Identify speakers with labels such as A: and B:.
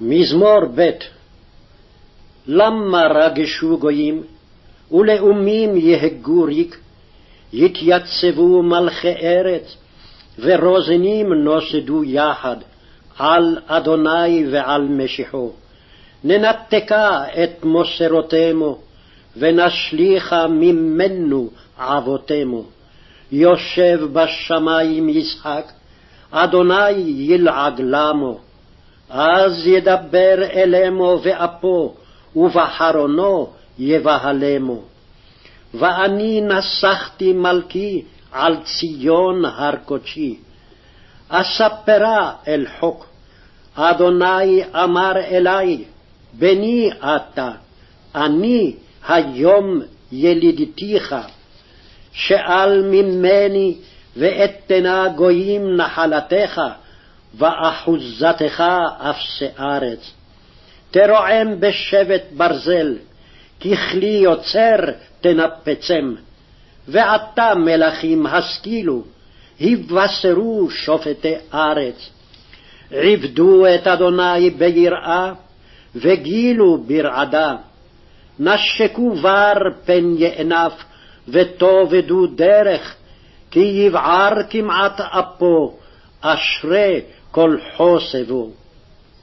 A: מזמור ב' למה רגשו גויים, ולאומים יהגו ריק? יתייצבו מלכי ארץ, ורוזנים נוסדו יחד, על אדוני ועל משיחו. ננתקה את מוסרותמו, ונשליכה ממנו עבותמו. יושב בשמים ישחק, אדוני ילעג למו. אז ידבר אלמו ואפו, ובחרונו יבהלמו. ואני נסחתי מלכי על ציון הר קודשי. אספרה אל חוק, אדוני אמר אלי, בני אתה, אני היום ילידתיך. שאל ממני ואתנה גויים נחלתך, ואחוזתך אפסי ארץ. תרועם בשבט ברזל, ככלי יוצר תנפצם. ועתה מלכים השכילו, הבשרו שופטי ארץ. עבדו את אדוני ביראה, וגילו ברעדה. נשקו בר פן יאנף, ותאבדו דרך, כי יבער כמעט אפו, אשרי כל חוסבו.